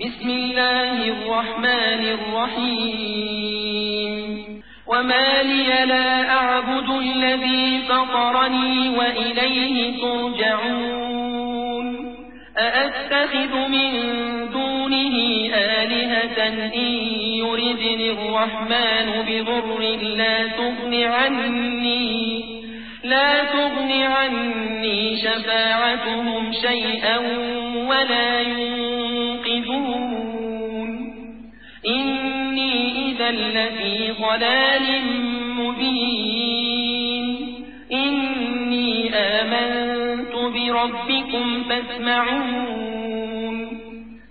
بسم الله الرحمن الرحيم. وما لي لا أعبد الذي فطرني وإليه ترجعون. أأتخذ من دونه آلهة إن يردني الرحمن بضر لا تغن عني. لا تغن عني شفاعتهم شيئا ولا ينقذون لفي ضلال مبين إني آمنت بربكم فاسمعون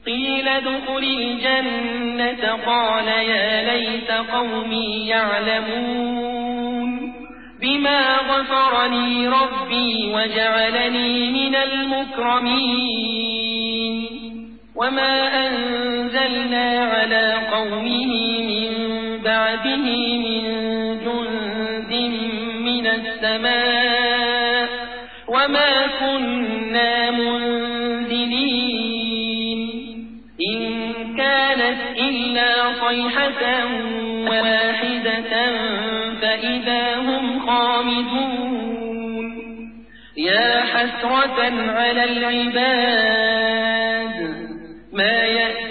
قيل ادخل الجنة قال يا ليت قومي يعلمون بما غفرني ربي وجعلني من المكرمين وما أنزلنا على قومه من بعده من جند من السماء وما كنا منزلين إن كانت إلا صيحة واحدة فإذا هم خامدون يا حسرة على العباد ما يأتيهم من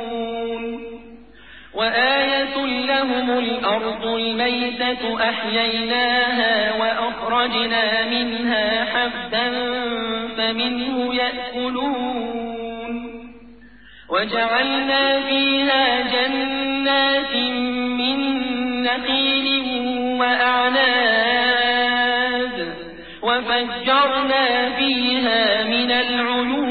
وآية لهم الأرض الميتة أحييناها وأخرجنا منها حبا فمنه يأكلون وجعلنا فيها جنات من نخيل وأعناب وفجرنا فيها من العيون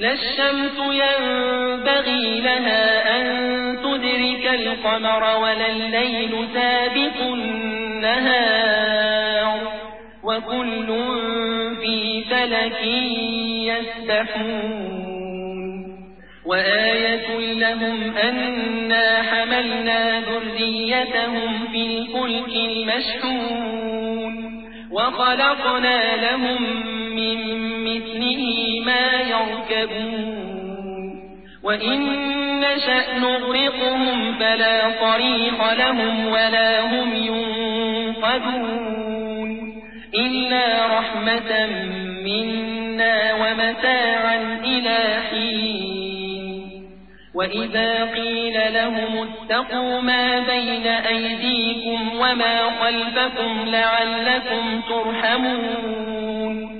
لا الشمس ينبغي لها أن تدرك القمر ولا الليل سابق النهار وكل في فلك يسبحون وآية لهم أنا حملنا ذريتهم في الفلك المشحون وخلقنا لهم من مثله ما يركبون. وإن نشأ نغرقهم فلا طريق لهم ولا هم ينقذون. إلا رحمة منا ومتاعا إلى حين. وإذا قيل لهم اتقوا ما بين أيديكم وما خلفكم لعلكم ترحمون.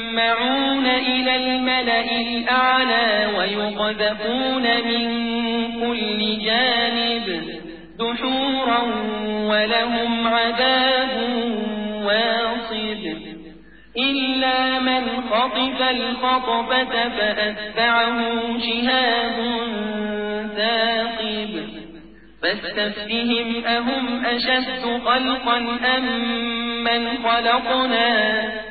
يستمعون إلى الملأ الأعلى ويقذفون من كل جانب دحورا ولهم عذاب واصب. إلا من خطف الخطفة فأتبعه شهاب ثاقب. فاستفتهم أهم أشد خلقا أم من خلقنا؟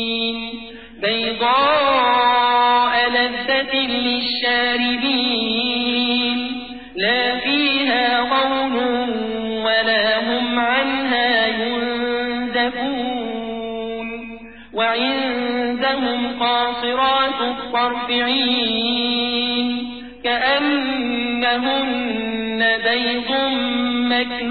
بيضاء لذة للشاربين. لا فيها غول ولا هم عنها ينزفون. وعندهم قاصرات الطرفعين كأنهن بيض مكنون.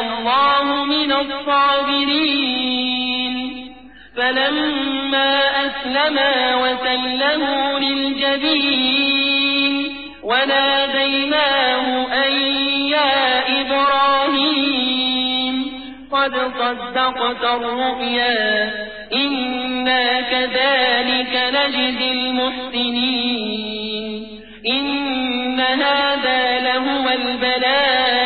الله من الصابرين. فلما أسلما وسله للجبين وناديناه أن يا إبراهيم قد صدقت الرؤيا إنا كذلك نجزي المحسنين. إن هذا لهو البلاء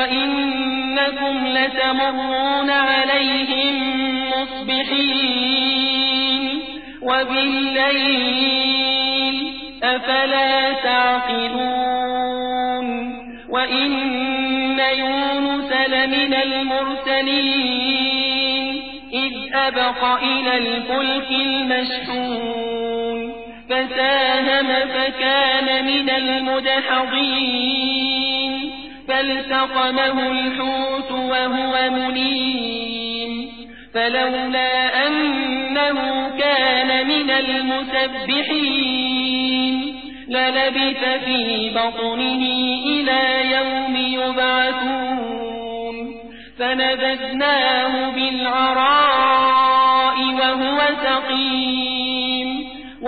وإنكم لتمرون عليهم مصبحين وبالليل أفلا تعقلون وإن يونس لمن المرسلين إذ أبق إلى الفلك المشحون فساهم فكان من المدحضين فالتقمه الحوت وهو مليم فلولا أنه كان من المسبحين للبث في بطنه إلى يوم يبعثون فنبذناه بالعراء وهو سقيم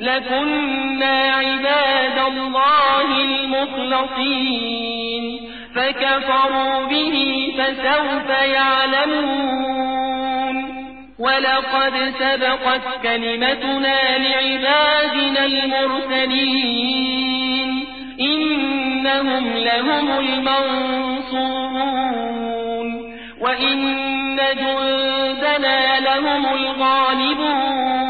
لكنا عباد الله المخلصين. فكفروا به فسوف يعلمون. ولقد سبقت كلمتنا لعبادنا المرسلين. إنهم لهم المنصورون. وإن جندنا لهم الغالبون.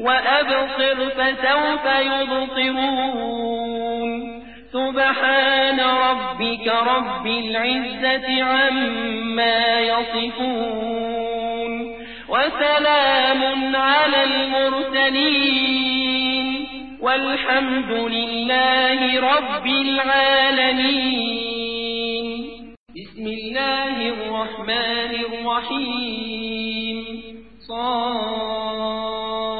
وأبصر فسوف يبصرون. سبحان ربك رب العزة عما يصفون. وسلام على المرسلين. والحمد لله رب العالمين. بسم الله الرحمن الرحيم. صاد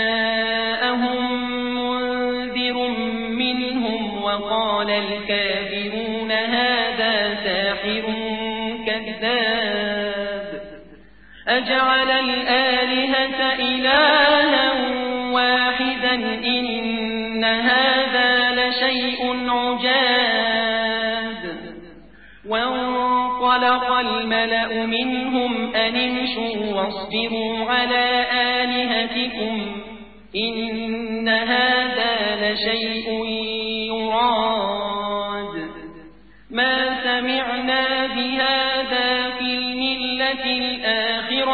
أجعل الآلهة إلها واحدا إن هذا لشيء عجاب. وانطلق الملأ منهم أن امشوا واصبروا على آلهتكم إن هذا لشيء يراد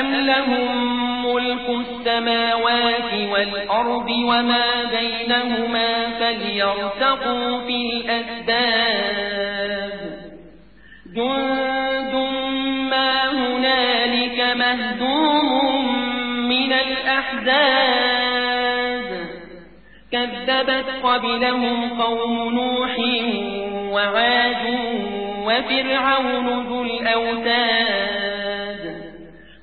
أم لهم ملك السماوات والأرض وما بينهما فليرتقوا في الأسباب جند ما هنالك مهدوم من الأحزاب كذبت قبلهم قوم نوح وعاد وفرعون ذو الأوتاد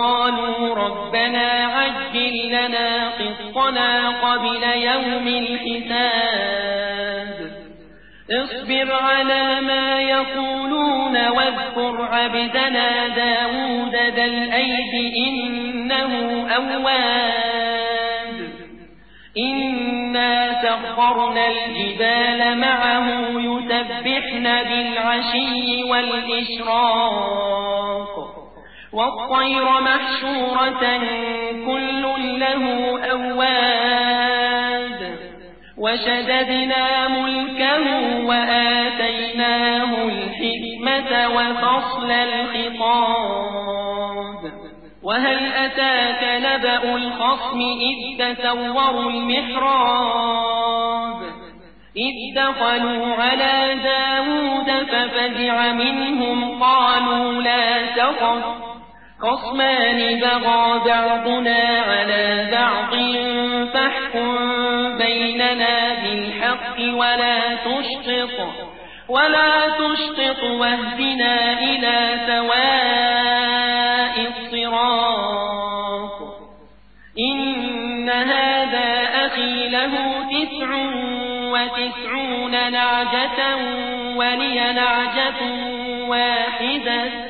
وقالوا ربنا عجل لنا قطنا قبل يوم الحساب. اصبر على ما يقولون واذكر عبدنا داود ذا الأيد إنه أواب. إنا سخرنا الجبال معه يسبحن بالعشي والإشراق. والطير محشورة كل له أواب وشددنا ملكه وآتيناه الحكمة وفصل الخطاب. وهل أتاك نبأ الخصم إذ تسوروا المحراب؟ إذ دخلوا على داود ففزع منهم قالوا لا تخف. خصمان بغى بعضنا على بعض فاحكم بيننا بالحق ولا تشطط ولا تشطط واهدنا إلى سواء الصراط. إن هذا أخي له تسع وتسعون نعجة ولي نعجة واحدة.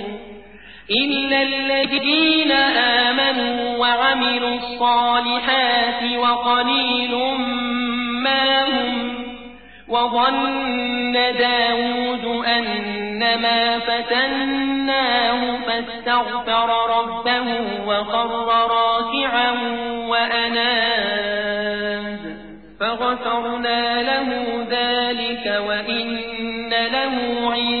إلا الذين آمنوا وعملوا الصالحات وقليل ما هم وظن داود أنما فتناه فاستغفر ربه وخر راكعا وأناب فغفرنا له ذلك وإن له لزلفى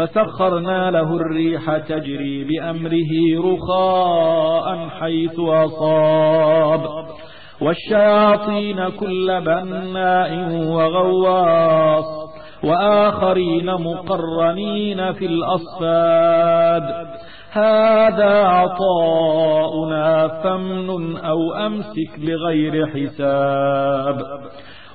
فسخرنا له الريح تجري بأمره رخاء حيث أصاب. والشياطين كل بناء وغواص. وآخرين مقرنين في الأصفاد. هذا عطاؤنا فمن أو أمسك بغير حساب.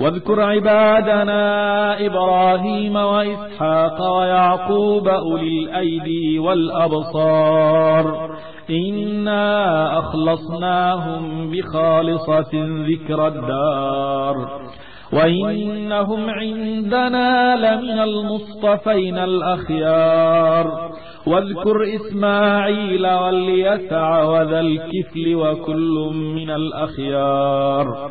واذكر عبادنا إبراهيم وإسحاق ويعقوب أولي الأيدي والأبصار. إنا أخلصناهم بخالصة ذكر الدار. وإنهم عندنا لمن المصطفين الأخيار. واذكر إسماعيل واليسع وذا الكفل وكل من الأخيار.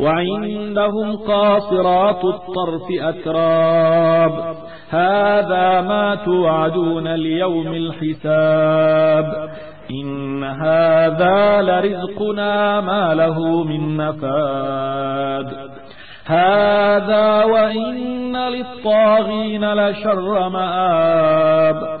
وعندهم قاصرات الطرف أتراب. هذا ما توعدون ليوم الحساب. إن هذا لرزقنا ما له من نفاد. هذا وإن للطاغين لشر مآب.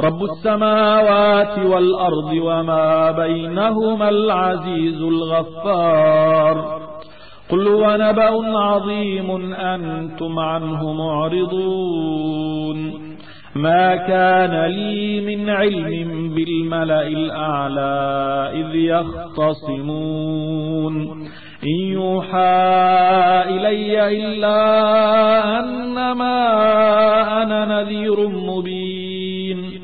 رب السماوات والأرض وما بينهما العزيز الغفار. قل هو نبأ عظيم أنتم عنه معرضون. ما كان لي من علم بالملأ الأعلى إذ يختصمون. إن يوحى إلي إلا أنما أنا نذير مبين.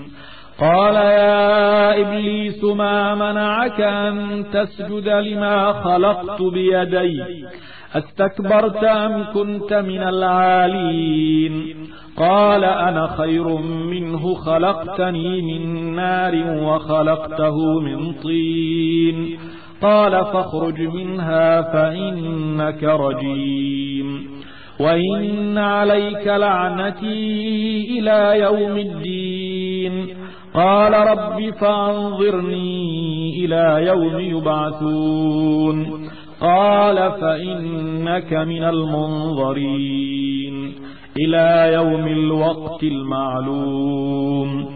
قال يا إبليس ما منعك أن تسجد لما خلقت بيدي أستكبرت أم كنت من العالين؟ قال أنا خير منه خلقتني من نار وخلقته من طين. قال فاخرج منها فإنك رجيم. وإن عليك لعنتي إلى يوم الدين. قال رب فانظرني إلى يوم يبعثون. قال فإنك من المنظرين. إلى يوم الوقت المعلوم.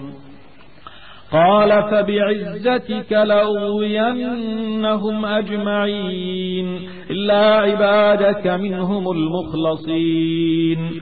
قال فبعزتك لأغوينهم أجمعين. إلا عبادك منهم المخلصين.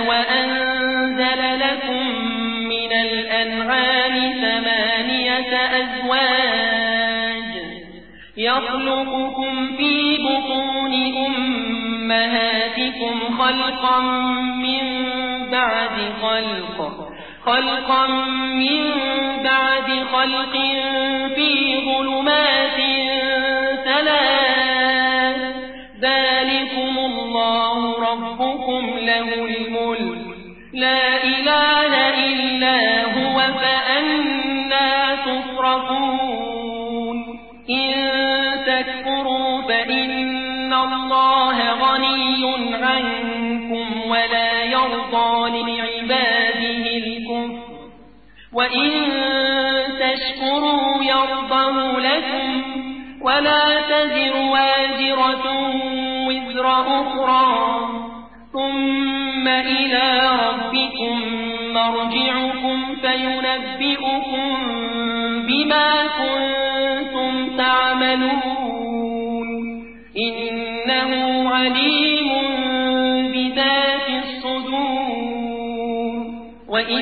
يخلقكم في بطون أمهاتكم خلقا من بعد خلق خلقا من بعد خلق في ظلمات ثلاث. ذلكم الله ربكم له الملك. لا إله وإن تشكروا يرضه لكم ولا تزر وازرة وزر أخرى ثم إلى ربكم مرجعكم فينبئكم بما كنتم تعملون إنه عليم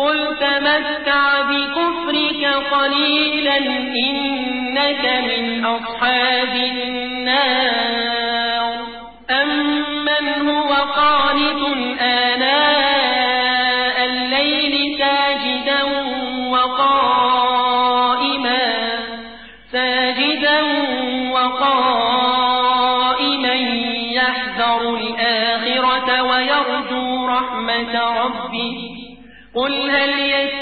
قل تمتع بكفرك قليلا إنك من أصحاب النار. أمن هو قانت آناء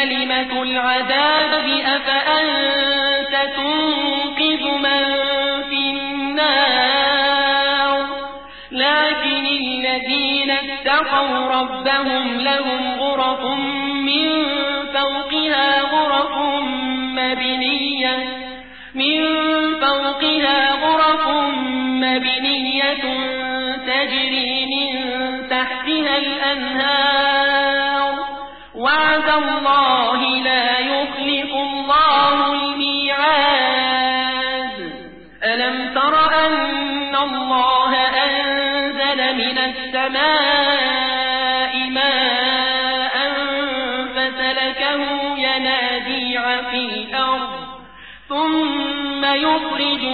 كلمة العذاب أفأنت تنقذ من في النار؟ لكن الذين اتقوا ربهم لهم غرف من فوقها غرف مبنية من فوقها غرف مبنية تجري من تحتها الأنهار.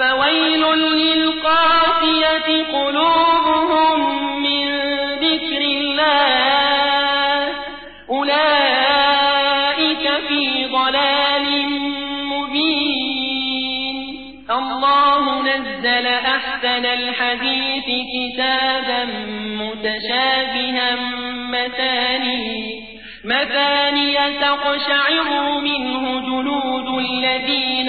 فويل للقاسية قلوبهم من ذكر الله. أولئك في ضلال مبين. الله نزل أحسن الحديث كتابا متشابها مثاني مثاني تقشعر منه جلود الذين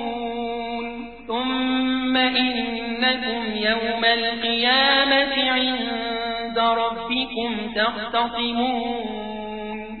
إنكم يوم القيامة عند ربكم تختصمون.